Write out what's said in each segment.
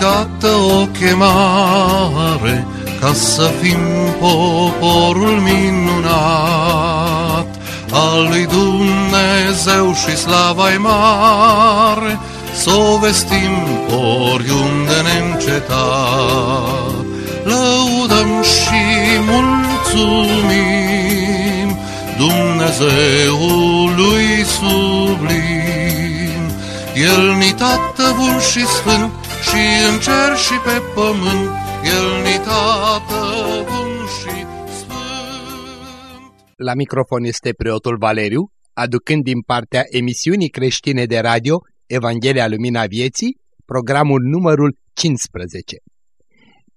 dată o chemare ca să fim poporul minunat al lui Dumnezeu și slava mare, să o vestim oriunde neîncetat. Lăudăm și mulțumim Dumnezeului sublim. El ni tată bun și sfânt și în cer și pe pământ, El ni tată bun și sfânt. La microfon este preotul Valeriu, aducând din partea emisiunii creștine de radio Evanghelia Lumina Vieții, programul numărul 15.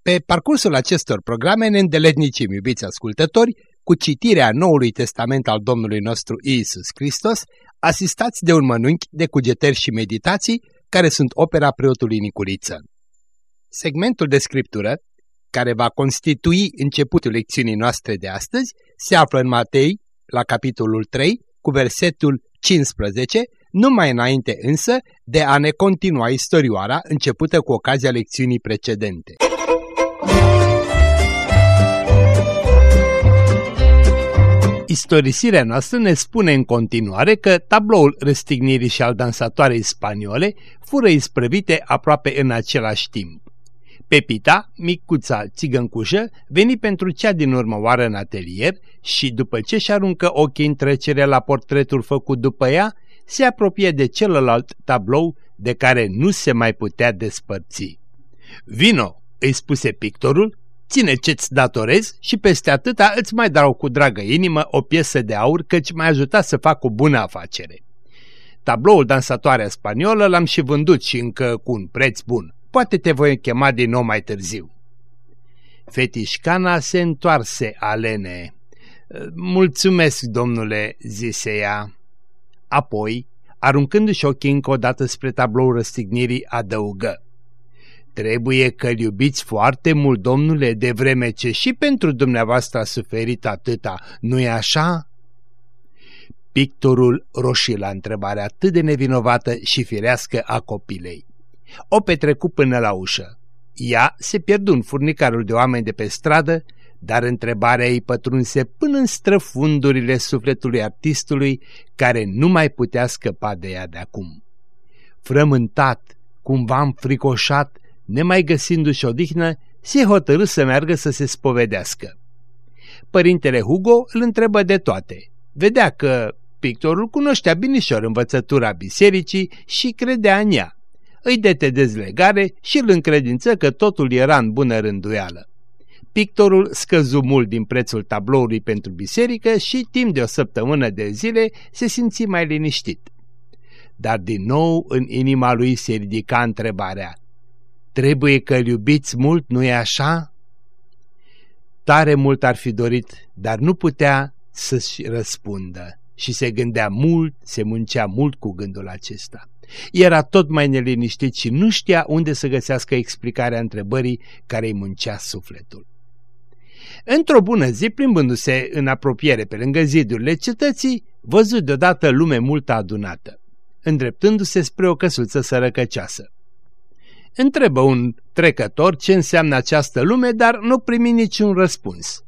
Pe parcursul acestor programe ne îndeletnicim, iubiți ascultători, cu citirea Noului Testament al Domnului nostru Iisus Hristos, asistați de un mănânchi de cugetări și meditații care sunt opera preotului Nicuriță. Segmentul de scriptură, care va constitui începutul lecțiunii noastre de astăzi, se află în Matei, la capitolul 3, cu versetul 15, numai înainte însă de a ne continua istorioara începută cu ocazia lecțiunii precedente. Istorisirea noastră ne spune în continuare că tabloul răstignirii și al dansatoarei spaniole fură isprăvite aproape în același timp. Pepita, micuța țigăncușă, veni pentru cea din urmă oară în atelier și, după ce și aruncă ochii în trecere la portretul făcut după ea, se apropie de celălalt tablou de care nu se mai putea despărți. Vino, îi spuse pictorul, ține ce-ți datorezi și peste atâta îți mai dau cu dragă inimă o piesă de aur căci m-ai ajutat să fac o bună afacere. Tabloul dansatoarea spaniolă l-am și vândut și încă cu un preț bun. Poate te voi chema din nou mai târziu. Fetișcana se întoarse alene. Mulțumesc, domnule, zise ea. Apoi, aruncându-și ochii încă o dată spre tabloul răstignirii, adăugă. Trebuie că-l iubiți foarte mult, domnule, de vreme ce și pentru dumneavoastră a suferit atâta, nu-i așa? Pictorul roșii la întrebarea atât de nevinovată și firească a copilei. O petrecu până la ușă. Ea se pierdu în furnicarul de oameni de pe stradă, dar întrebarea ei pătrunse până în străfundurile sufletului artistului, care nu mai putea scăpa de ea de acum. Frământat, cumva înfricoșat, nemai găsindu-și odihnă, se hotărâ să meargă să se spovedească. Părintele Hugo îl întrebă de toate. Vedea că pictorul cunoștea binișor învățătura bisericii și credea în ea. Îi dete dezlegare și îl încredință că totul era în bună rânduială. Pictorul scăzu mult din prețul tabloului pentru biserică și timp de o săptămână de zile se simți mai liniștit. Dar din nou în inima lui se ridica întrebarea, Trebuie că-l iubiți mult, nu-i așa? Tare mult ar fi dorit, dar nu putea să-și răspundă și se gândea mult, se muncea mult cu gândul acesta. Era tot mai neliniștit și nu știa unde să găsească explicarea întrebării care îi muncea sufletul. Într-o bună zi, plimbându-se în apropiere pe lângă zidurile cetății, văzut deodată lume multă adunată, îndreptându-se spre o căsuță sărăcăcioasă. Întrebă un trecător ce înseamnă această lume, dar nu primi niciun răspuns.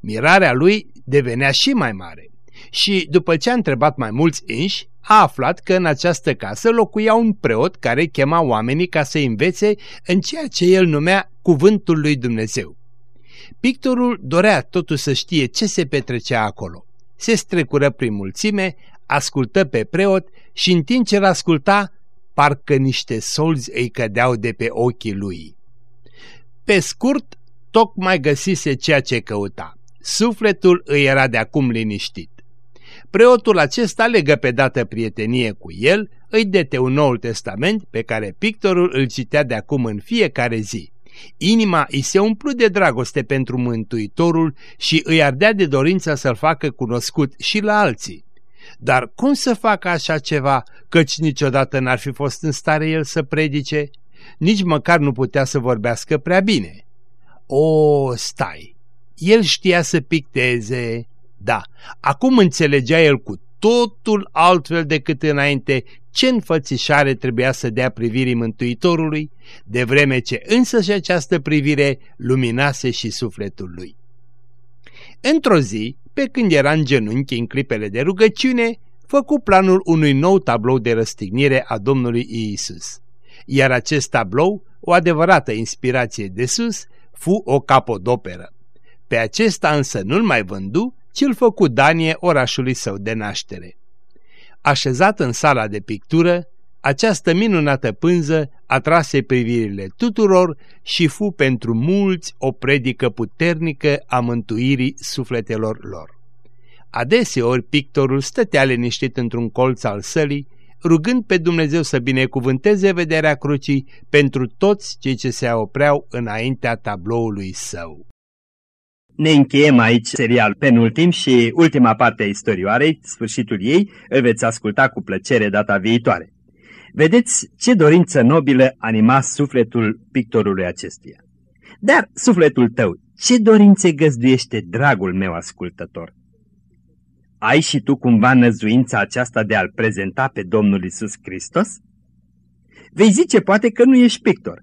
Mirarea lui devenea și mai mare și, după ce a întrebat mai mulți înși, a aflat că în această casă locuia un preot care chema oamenii ca să învețe în ceea ce el numea cuvântul lui Dumnezeu. Pictorul dorea totuși să știe ce se petrecea acolo. Se strecură prin mulțime, ascultă pe preot și în timp ce l-asculta, parcă niște solzi îi cădeau de pe ochii lui. Pe scurt, tocmai găsise ceea ce căuta. Sufletul îi era de acum liniștit. Preotul acesta legă pe dată prietenie cu el, îi dete un nou testament pe care pictorul îl citea de acum în fiecare zi. Inima îi se umplu de dragoste pentru Mântuitorul și îi ardea de dorința să-l facă cunoscut și la alții. Dar cum să facă așa ceva, căci niciodată n-ar fi fost în stare el să predice? Nici măcar nu putea să vorbească prea bine. O, stai! El știa să picteze, Da, acum înțelegea el cu totul altfel decât înainte ce înfățișare trebuia să dea privirii Mântuitorului, de vreme ce însăși această privire luminase și sufletul lui. Într-o zi, pe când era în genunchi în clipele de rugăciune, făcu planul unui nou tablou de răstignire a Domnului Iisus. Iar acest tablou, o adevărată inspirație de sus, fu o capodoperă. Pe acesta însă nu-l mai vându, ci îl făcu Danie orașului său de naștere. Așezat în sala de pictură, această minunată pânză atrase privirile tuturor și fu pentru mulți o predică puternică a mântuirii sufletelor lor. Adeseori pictorul stătea liniștit într-un colț al sălii, rugând pe Dumnezeu să binecuvânteze vederea crucii pentru toți cei ce se opreau înaintea tabloului său. Ne încheiem aici serial penultim și ultima parte a istorioarei, sfârșitul ei, îl veți asculta cu plăcere data viitoare. Vedeți ce dorință nobilă anima sufletul pictorului acestuia. Dar sufletul tău, ce dorințe găzduiește dragul meu ascultător? Ai și tu cumva năzuința aceasta de a-L prezenta pe Domnul Isus Hristos? Vei zice poate că nu ești pictor.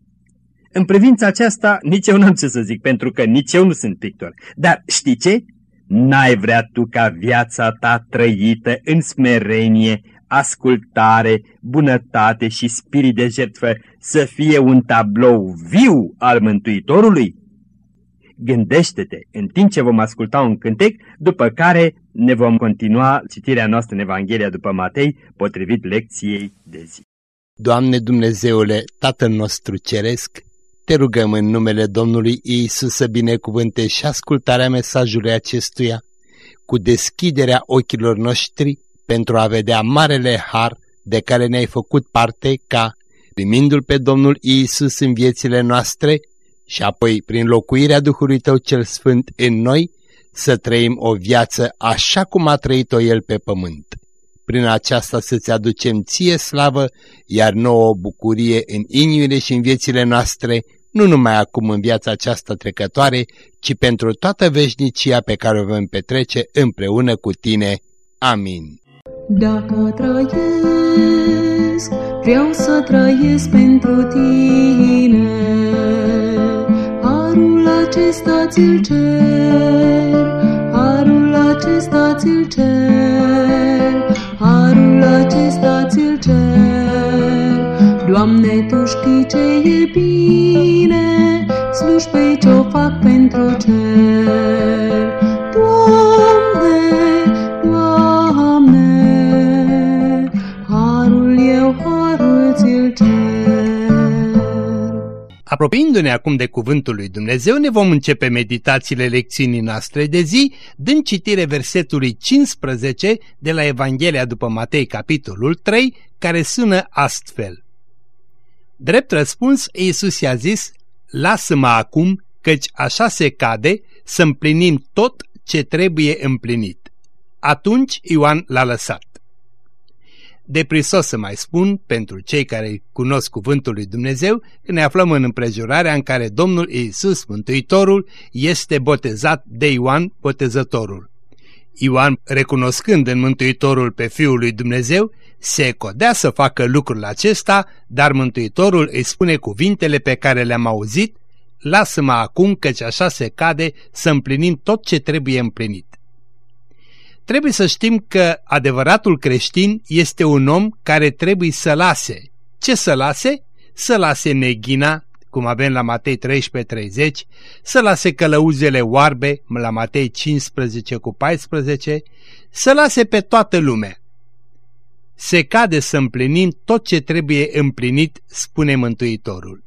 În privința aceasta nici eu n-am ce să zic, pentru că nici eu nu sunt pictor. Dar știi ce? N-ai vrea tu ca viața ta trăită în smerenie, ascultare, bunătate și spirit de jertfă să fie un tablou viu al Mântuitorului? Gândește-te în timp ce vom asculta un cântec, după care ne vom continua citirea noastră în Evanghelia după Matei, potrivit lecției de zi. Doamne Dumnezeule, Tatăl nostru Ceresc, te rugăm în numele Domnului Iisus să binecuvânte și ascultarea mesajului acestuia, cu deschiderea ochilor noștri pentru a vedea marele har de care ne-ai făcut parte ca, primindu-L pe Domnul Iisus în viețile noastre și apoi prin locuirea Duhului Tău cel Sfânt în noi, să trăim o viață așa cum a trăit-o El pe pământ. Prin aceasta să-ți aducem ție slavă, iar nouă o bucurie în inimile și în viețile noastre, nu numai acum în viața aceasta trecătoare, ci pentru toată veșnicia pe care o vom petrece împreună cu tine. Amin. Dacă trăiesc, vreau să trăiesc pentru tine. Harul acesta ți-l cer, harul acesta ți-l cer, harul acesta ți-l cer. Doamne, Tu știi ce e bine, slujbei ce-o fac pentru cer. Apropiindu-ne acum de cuvântul lui Dumnezeu, ne vom începe meditațiile lecțiunii noastre de zi, dând citire versetului 15 de la Evanghelia după Matei, capitolul 3, care sună astfel. Drept răspuns, Iisus i-a zis, Lasă-mă acum, căci așa se cade să împlinim tot ce trebuie împlinit. Atunci Ioan l-a lăsat. Deprisos să mai spun, pentru cei care cunosc cuvântul lui Dumnezeu, că ne aflăm în împrejurarea în care Domnul Iisus, Mântuitorul, este botezat de Ioan, botezătorul. Ioan, recunoscând în Mântuitorul pe Fiul lui Dumnezeu, se codea să facă lucrul acesta, dar Mântuitorul îi spune cuvintele pe care le-am auzit, lasă-mă acum căci așa se cade să împlinim tot ce trebuie împlinit. Trebuie să știm că adevăratul creștin este un om care trebuie să lase. Ce să lase? Să lase neghina, cum avem la Matei 13:30, să lase călăuzele oarbe, la Matei 15 cu 14, să lase pe toată lumea. Se cade să împlinim tot ce trebuie împlinit, spune Mântuitorul.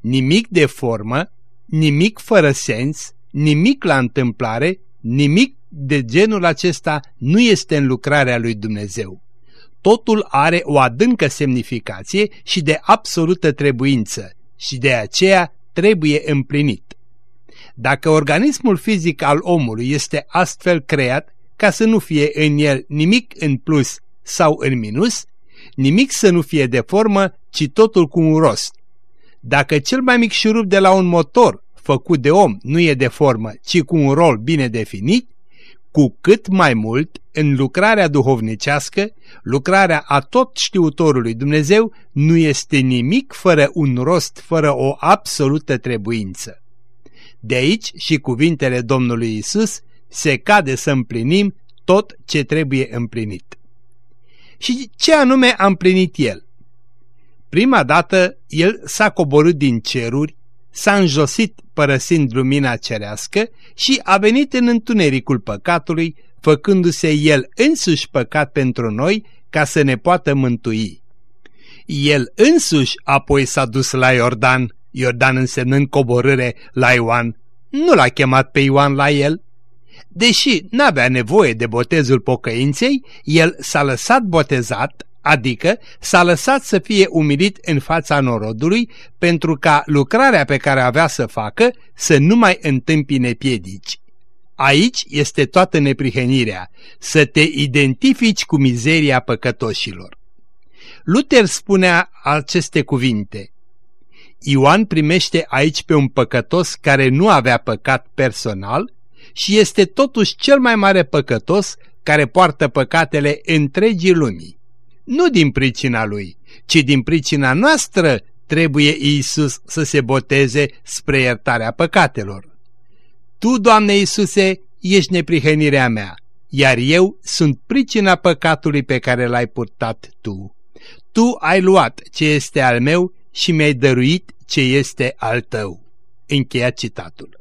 Nimic de formă, nimic fără sens, nimic la întâmplare, nimic de genul acesta nu este în lucrarea lui Dumnezeu. Totul are o adâncă semnificație și de absolută trebuință și de aceea trebuie împlinit. Dacă organismul fizic al omului este astfel creat ca să nu fie în el nimic în plus sau în minus, nimic să nu fie de formă, ci totul cu un rost. Dacă cel mai mic șurub de la un motor făcut de om nu e de formă, ci cu un rol bine definit, cu cât mai mult în lucrarea duhovnicească, lucrarea a tot știutorului Dumnezeu nu este nimic fără un rost, fără o absolută trebuință. De aici și cuvintele Domnului Isus se cade să împlinim tot ce trebuie împlinit. Și ce anume a împlinit El? Prima dată, El s-a coborât din ceruri, s-a înjosit părăsind lumina cerească și a venit în întunericul păcatului, făcându-se El însuși păcat pentru noi ca să ne poată mântui. El însuși apoi s-a dus la Iordan, Iordan însemnând coborâre la Ioan. Nu l-a chemat pe Ioan la el. Deși n-avea nevoie de botezul pocăinței, el s-a lăsat botezat, adică s-a lăsat să fie umilit în fața norodului pentru ca lucrarea pe care avea să facă să nu mai întâmpine piedici. Aici este toată neprihănirea, să te identifici cu mizeria păcătoșilor. Luther spunea aceste cuvinte. Ioan primește aici pe un păcătos care nu avea păcat personal și este totuși cel mai mare păcătos care poartă păcatele întregii lumii. Nu din pricina lui, ci din pricina noastră trebuie Iisus să se boteze spre iertarea păcatelor. Tu, Doamne Iisuse, ești neprihănirea mea, iar eu sunt pricina păcatului pe care l-ai purtat Tu. Tu ai luat ce este al meu și mi-ai dăruit ce este al tău. Încheia citatul.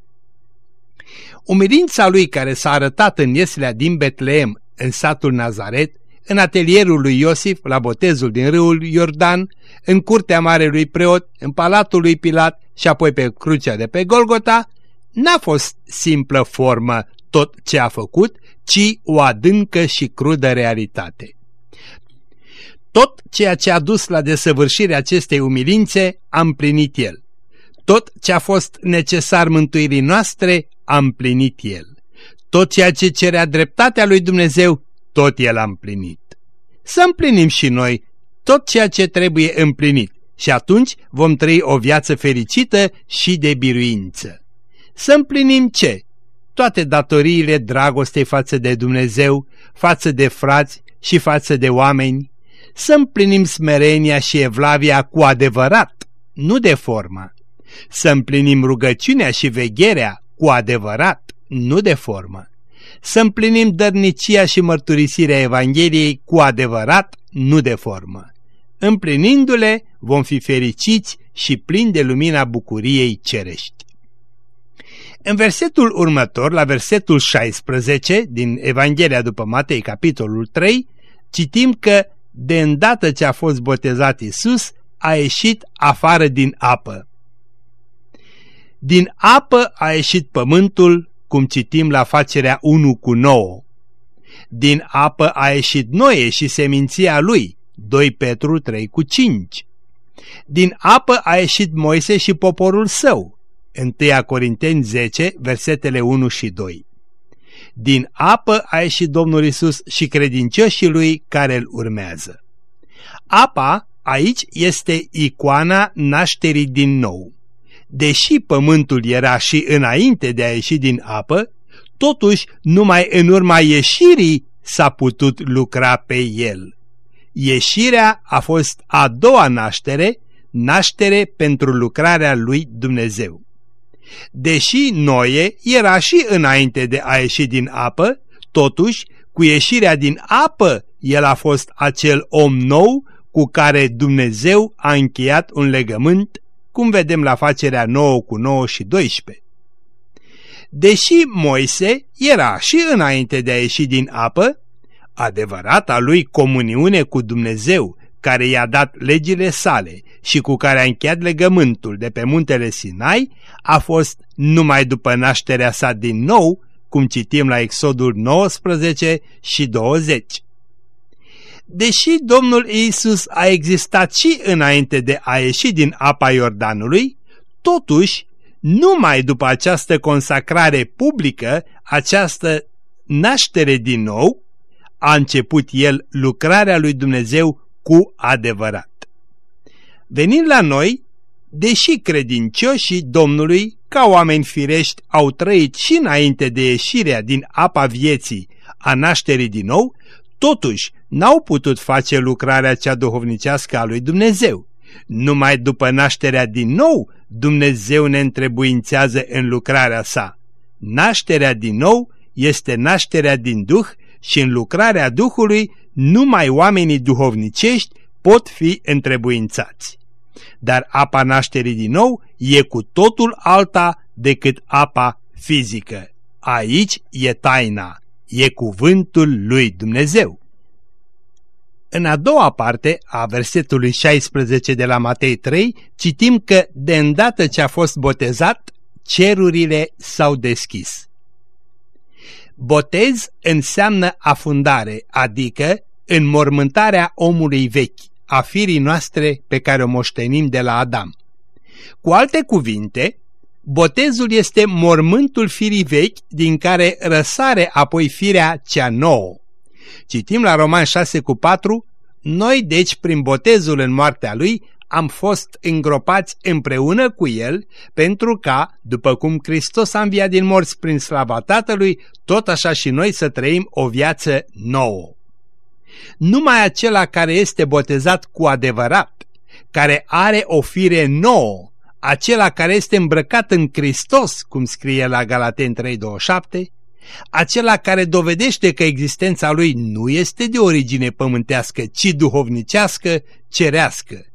Umilința lui care s-a arătat în ieslea din Betleem, în satul Nazaret, în atelierul lui Iosif, la botezul din râul Iordan, în curtea marelui preot, în palatul lui Pilat și apoi pe crucea de pe Golgota, n-a fost simplă formă tot ce a făcut, ci o adâncă și crudă realitate. Tot ceea ce a dus la desăvârșirea acestei umilințe a împlinit El. Tot ce a fost necesar mântuirii noastre a împlinit El. Tot ceea ce cerea dreptatea lui Dumnezeu, tot El a împlinit. Să împlinim și noi tot ceea ce trebuie împlinit și atunci vom trăi o viață fericită și de biruință. Să împlinim ce? Toate datoriile dragostei față de Dumnezeu, față de frați și față de oameni, să împlinim smerenia și evlavia cu adevărat, nu de formă, să împlinim rugăciunea și vegherea cu adevărat, nu de formă, să împlinim dărnicia și mărturisirea Evangheliei cu adevărat, nu de formă. Împlinindu-le, vom fi fericiți și plini de lumina bucuriei cerești. În versetul următor, la versetul 16 din Evanghelia după Matei, capitolul 3, citim că de îndată ce a fost botezat Isus, a ieșit afară din apă. Din apă a ieșit pământul, cum citim la facerea 1 cu 9. Din apă a ieșit Noe și seminția lui, 2 Petru 3 cu 5. Din apă a ieșit Moise și poporul său, 1 Corinteni 10, versetele 1 și 2. Din apă a ieșit Domnul Isus și credincioșii lui care îl urmează. Apa aici este icoana nașterii din nou. Deși pământul era și înainte de a ieși din apă, totuși numai în urma ieșirii s-a putut lucra pe el. Ieșirea a fost a doua naștere, naștere pentru lucrarea lui Dumnezeu. Deși Noe era și înainte de a ieși din apă, totuși, cu ieșirea din apă, el a fost acel om nou cu care Dumnezeu a încheiat un legământ, cum vedem la facerea 9 cu 9 și 12. Deși Moise era și înainte de a ieși din apă, adevărata lui comuniune cu Dumnezeu, care i-a dat legile sale și cu care a încheiat legământul de pe muntele Sinai, a fost numai după nașterea sa din nou, cum citim la Exodul 19 și 20. Deși Domnul Iisus a existat și înainte de a ieși din apa Iordanului, totuși, numai după această consacrare publică, această naștere din nou, a început el lucrarea lui Dumnezeu cu adevărat. Venind la noi, deși credincioșii Domnului ca oameni firești au trăit și înainte de ieșirea din apa vieții, a nașterii din nou, totuși n-au putut face lucrarea cea duhovnicească a lui Dumnezeu. Numai după nașterea din nou, Dumnezeu ne întrebuințează în lucrarea sa. Nașterea din nou este nașterea din Duh și în lucrarea Duhului numai oamenii duhovnicești pot fi întrebuințați. Dar apa nașterii din nou e cu totul alta decât apa fizică. Aici e taina, e cuvântul lui Dumnezeu. În a doua parte a versetului 16 de la Matei 3 citim că de îndată ce a fost botezat, cerurile s-au deschis. Botez înseamnă afundare, adică înmormântarea omului vechi, a firii noastre pe care o moștenim de la Adam. Cu alte cuvinte, botezul este mormântul firii vechi din care răsare apoi firea cea nouă. Citim la Roman 6 cu 4, noi deci prin botezul în moartea lui am fost îngropați împreună cu el pentru ca, după cum Hristos a înviat din morți prin slava Tatălui, tot așa și noi să trăim o viață nouă. Numai acela care este botezat cu adevărat, care are o fire nouă, acela care este îmbrăcat în Hristos, cum scrie la Galaten 3.27, acela care dovedește că existența lui nu este de origine pământească, ci duhovnicească, cerească.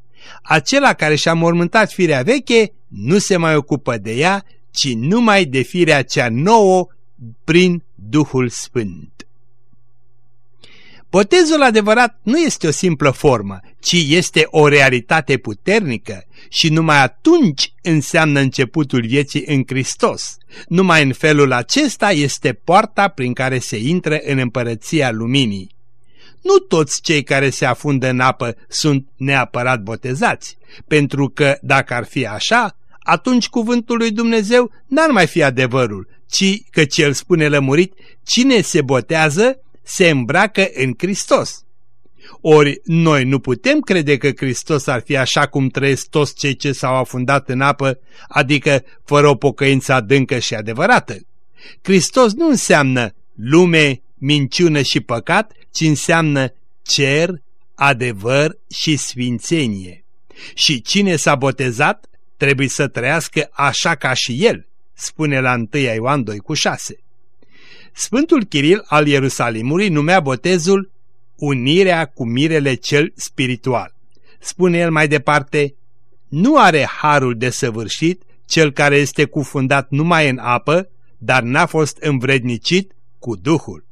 Acela care și-a mormântat firea veche nu se mai ocupă de ea, ci numai de firea cea nouă prin Duhul Sfânt. Botezul adevărat nu este o simplă formă, ci este o realitate puternică și numai atunci înseamnă începutul vieții în Hristos. Numai în felul acesta este poarta prin care se intră în împărăția luminii. Nu toți cei care se afundă în apă sunt neapărat botezați, pentru că dacă ar fi așa, atunci cuvântul lui Dumnezeu n-ar mai fi adevărul, ci că cel spune lămurit, cine se botează se îmbracă în Hristos. Ori noi nu putem crede că Hristos ar fi așa cum trăiesc toți cei ce s-au afundat în apă, adică fără o pocăință adâncă și adevărată. Hristos nu înseamnă lume, minciună și păcat, ci înseamnă cer, adevăr și sfințenie. Și cine s-a botezat trebuie să trăiască așa ca și el, spune la 1 Ioan 2 cu 6. Sfântul Chiril al Ierusalimului numea botezul unirea cu mirele cel spiritual. Spune el mai departe, nu are harul de săvârșit cel care este cufundat numai în apă, dar n-a fost învrednicit cu Duhul.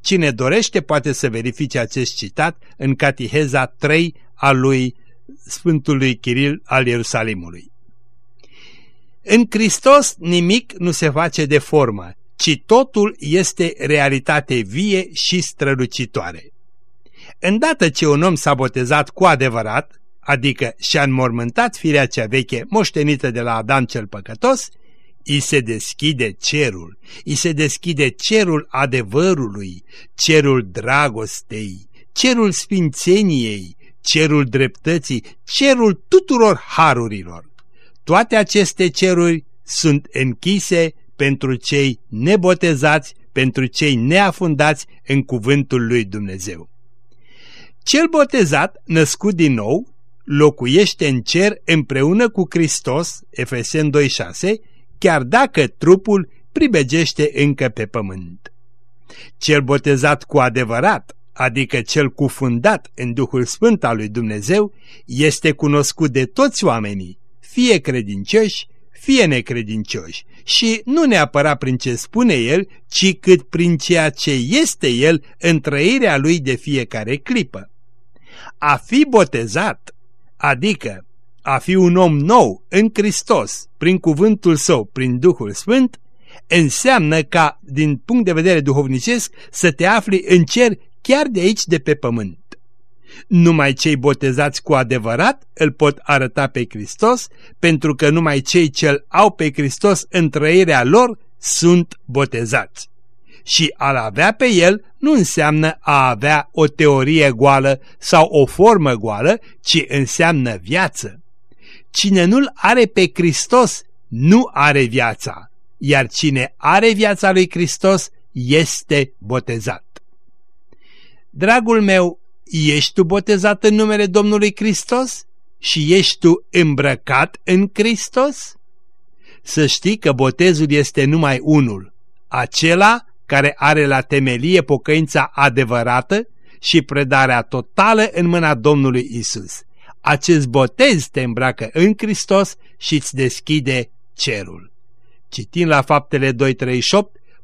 Cine dorește poate să verifice acest citat în Catiheza 3 a lui Sfântului Chiril al Ierusalimului. În Hristos nimic nu se face de formă, ci totul este realitate vie și strălucitoare. Îndată ce un om s-a botezat cu adevărat, adică și-a înmormântat firea cea veche moștenită de la Adam cel păcătos, îi se deschide cerul, îi se deschide cerul adevărului, cerul dragostei, cerul sfințeniei, cerul dreptății, cerul tuturor harurilor. Toate aceste ceruri sunt închise pentru cei nebotezați, pentru cei neafundați în cuvântul lui Dumnezeu. Cel botezat, născut din nou, locuiește în cer împreună cu Hristos, Efesen 2.6, chiar dacă trupul pribegește încă pe pământ. Cel botezat cu adevărat, adică cel cufundat în Duhul Sfânt al lui Dumnezeu, este cunoscut de toți oamenii, fie credincioși, fie necredincioși, și nu neapărat prin ce spune el, ci cât prin ceea ce este el în trăirea lui de fiecare clipă. A fi botezat, adică a fi un om nou în Hristos, prin cuvântul său, prin Duhul Sfânt, înseamnă ca, din punct de vedere duhovnicesc, să te afli în cer chiar de aici de pe pământ. Numai cei botezați cu adevărat îl pot arăta pe Hristos, pentru că numai cei ce îl au pe Hristos în trăirea lor sunt botezați. Și a-l avea pe el nu înseamnă a avea o teorie goală sau o formă goală, ci înseamnă viață. Cine nu-l are pe Hristos nu are viața, iar cine are viața lui Hristos este botezat. Dragul meu, ești tu botezat în numele Domnului Hristos? Și ești tu îmbrăcat în Hristos? Să știi că botezul este numai unul, acela care are la temelie pocăința adevărată și predarea totală în mâna Domnului Isus. Acest botez te îmbracă în Hristos și îți deschide cerul. Citim la faptele 2.38,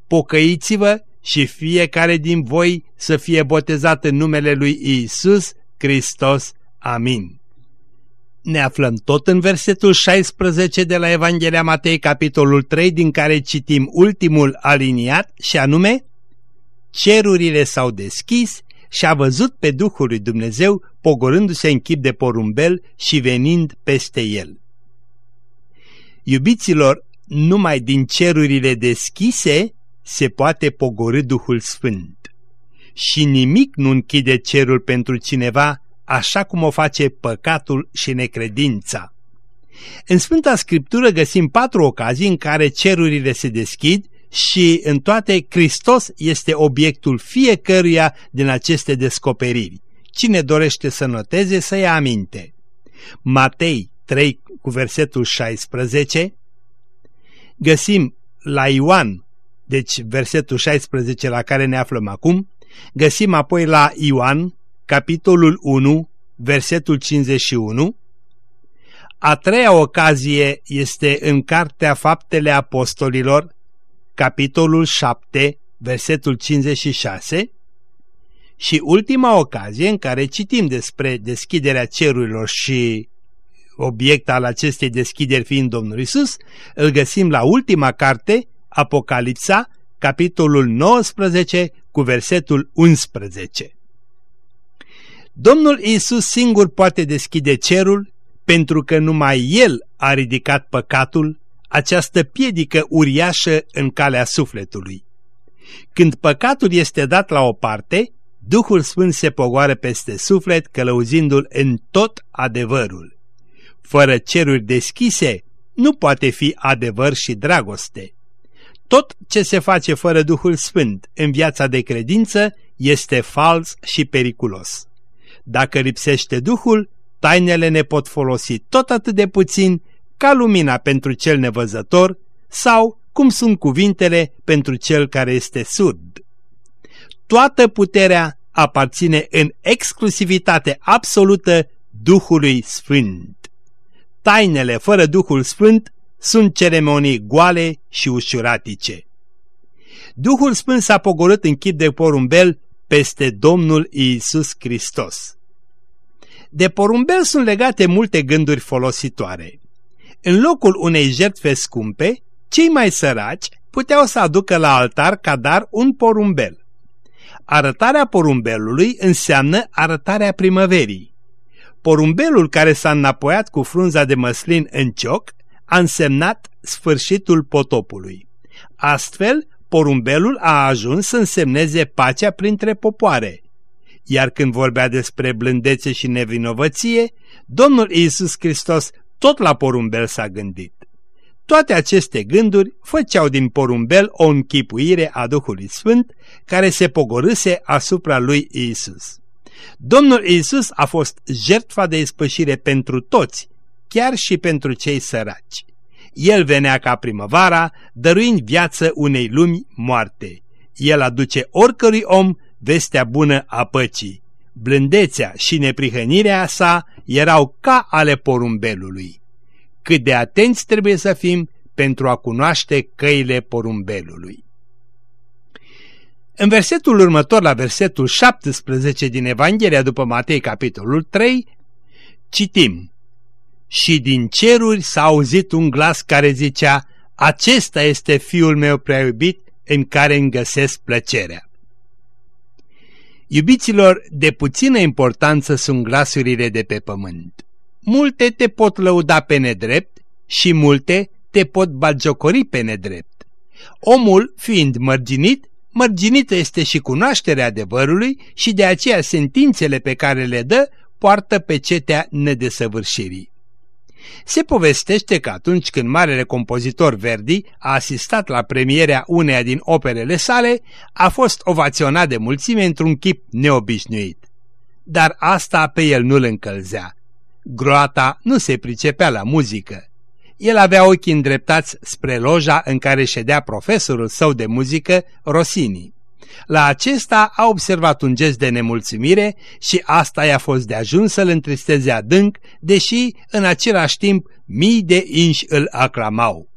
pocăiți-vă și fiecare din voi să fie botezat în numele lui Isus Hristos. Amin. Ne aflăm tot în versetul 16 de la Evanghelia Matei, capitolul 3, din care citim ultimul aliniat și anume Cerurile s-au deschis și a văzut pe Duhul lui Dumnezeu pogorându-se în chip de porumbel și venind peste el. Iubiților, numai din cerurile deschise se poate pogorâ Duhul Sfânt. Și nimic nu închide cerul pentru cineva așa cum o face păcatul și necredința. În Sfânta Scriptură găsim patru ocazii în care cerurile se deschid și în toate Hristos este obiectul fiecăruia din aceste descoperiri. Cine dorește să noteze, să ia aminte. Matei 3 cu versetul 16, găsim la Ioan, deci versetul 16 la care ne aflăm acum, găsim apoi la Ioan, capitolul 1, versetul 51, a treia ocazie este în Cartea Faptele Apostolilor, capitolul 7, versetul 56, și ultima ocazie în care citim despre deschiderea cerurilor și obiect al acestei deschideri fiind Domnul Isus, îl găsim la ultima carte, Apocalipsa, capitolul 19, cu versetul 11. Domnul Isus singur poate deschide cerul, pentru că numai El a ridicat păcatul, această piedică uriașă în calea sufletului. Când păcatul este dat la o parte, Duhul Sfânt se pogoară peste suflet, călăuzindu-l în tot adevărul. Fără ceruri deschise, nu poate fi adevăr și dragoste. Tot ce se face fără Duhul Sfânt în viața de credință este fals și periculos. Dacă lipsește Duhul, tainele ne pot folosi tot atât de puțin ca lumina pentru cel nevăzător sau cum sunt cuvintele pentru cel care este surd. Toată puterea aparține în exclusivitate absolută Duhului Sfânt. Tainele fără Duhul Sfânt sunt ceremonii goale și ușuratice. Duhul Sfânt s-a pogorât în chip de porumbel peste Domnul Iisus Hristos. De porumbel sunt legate multe gânduri folositoare. În locul unei jertfe scumpe, cei mai săraci puteau să aducă la altar ca dar un porumbel. Arătarea porumbelului înseamnă arătarea primăverii. Porumbelul care s-a înapoiat cu frunza de măslin în cioc a însemnat sfârșitul potopului. Astfel, porumbelul a ajuns să însemneze pacea printre popoare. Iar când vorbea despre blândețe și nevinovăție, Domnul Iisus Hristos tot la porumbel s-a gândit. Toate aceste gânduri făceau din porumbel o închipuire a Duhului Sfânt care se pogorâse asupra lui Iisus. Domnul Iisus a fost jertfa de ispășire pentru toți, chiar și pentru cei săraci. El venea ca primăvara, dăruind viață unei lumi moarte. El aduce oricărui om vestea bună a păcii. Blândețea și neprihănirea sa erau ca ale porumbelului. Cât de atenți trebuie să fim pentru a cunoaște căile porumbelului. În versetul următor, la versetul 17 din Evanghelia după Matei, capitolul 3, citim Și din ceruri s-a auzit un glas care zicea, Acesta este Fiul meu prea iubit, în care îmi găsesc plăcerea. Iubiților, de puțină importanță sunt glasurile de pe pământ. Multe te pot lăuda pe nedrept și multe te pot bagiocori pe nedrept. Omul, fiind mărginit, mărginită este și cunoașterea adevărului și de aceea sentințele pe care le dă poartă pe cetea nedesăvârșirii. Se povestește că atunci când marele compozitor Verdi a asistat la premierea uneia din operele sale, a fost ovaționat de mulțime într-un chip neobișnuit. Dar asta pe el nu-l încălzea. Groata nu se pricepea la muzică. El avea ochii îndreptați spre loja în care ședea profesorul său de muzică, Rossini. La acesta a observat un gest de nemulțumire și asta i-a fost de ajuns să-l întristeze adânc, deși în același timp mii de inși îl aclamau.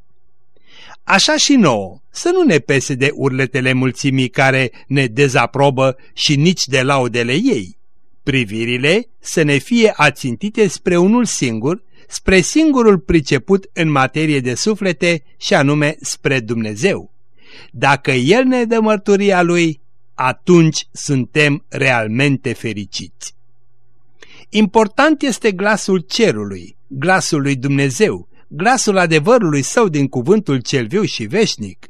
Așa și nouă, să nu ne pese de urletele mulțimii care ne dezaprobă și nici de laudele ei. Privirile să ne fie ațintite spre unul singur, spre singurul priceput în materie de suflete și anume spre Dumnezeu. Dacă El ne dă mărturia Lui, atunci suntem realmente fericiți. Important este glasul cerului, glasul lui Dumnezeu, glasul adevărului său din cuvântul cel viu și veșnic.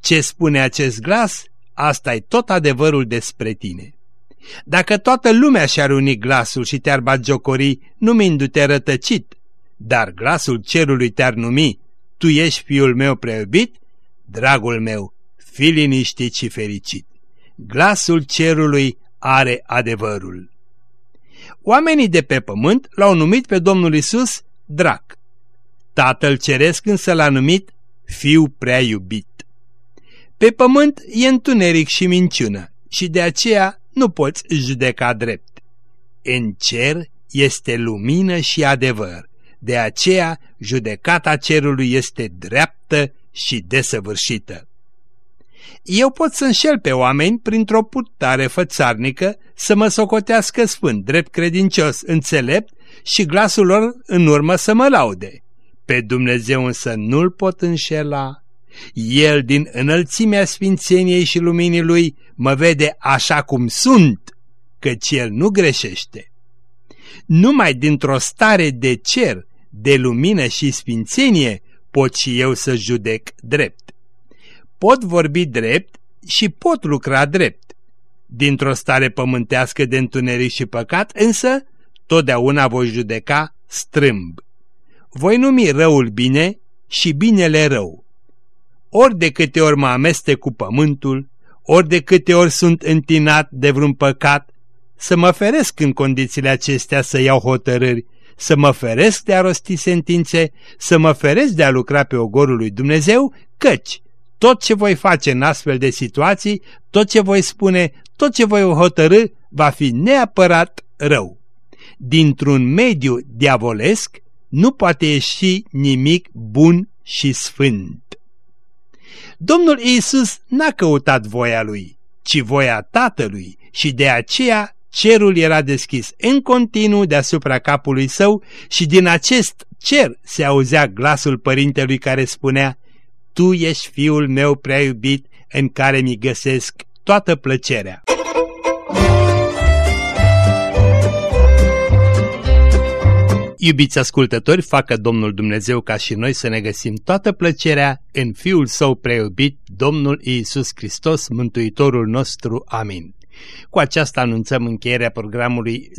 Ce spune acest glas, asta e tot adevărul despre tine. Dacă toată lumea și-ar uni glasul și te-ar bagiocori, numindu-te rătăcit, dar glasul cerului te-ar numi, tu ești fiul meu preubit, dragul meu, fi liniștit și fericit. Glasul cerului are adevărul. Oamenii de pe pământ l-au numit pe Domnul Isus drac. Tatăl Ceresc însă l-a numit Fiu prea iubit. Pe pământ e întuneric și minciună și de aceea nu poți judeca drept. În cer este lumină și adevăr, de aceea judecata cerului este dreaptă și desăvârșită. Eu pot să înșel pe oameni printr-o purtare fățarnică să mă socotească sfânt, drept credincios, înțelept și glasul lor în urmă să mă laude. Pe Dumnezeu însă nu-l pot înșela. El din înălțimea sfințeniei și luminii lui mă vede așa cum sunt, căci el nu greșește. Numai dintr-o stare de cer, de lumină și sfințenie pot și eu să judec drept. Pot vorbi drept și pot lucra drept. Dintr-o stare pământească de întuneric și păcat, însă, totdeauna voi judeca strâmb. Voi numi răul bine și binele rău. Ori de câte ori mă amestec cu pământul, ori de câte ori sunt întinat de vreun păcat, să mă feresc în condițiile acestea să iau hotărâri, să mă feresc de a rosti sentințe, să mă feresc de a lucra pe ogorul lui Dumnezeu, căci tot ce voi face în astfel de situații, tot ce voi spune, tot ce voi hotărâ, va fi neapărat rău. Dintr-un mediu diavolesc nu poate ieși nimic bun și sfânt. Domnul Iisus n-a căutat voia lui, ci voia Tatălui și de aceea cerul era deschis în continuu deasupra capului său și din acest cer se auzea glasul părintelui care spunea Tu ești fiul meu prea iubit în care mi găsesc toată plăcerea. Iubiți ascultători, facă Domnul Dumnezeu ca și noi să ne găsim toată plăcerea în Fiul Său preiubit, Domnul Iisus Hristos, Mântuitorul nostru. Amin. Cu aceasta anunțăm încheierea programului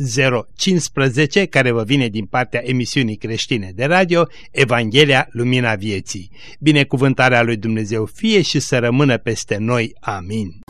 015 care vă vine din partea emisiunii creștine de radio Evanghelia Lumina Vieții. Binecuvântarea lui Dumnezeu fie și să rămână peste noi. Amin.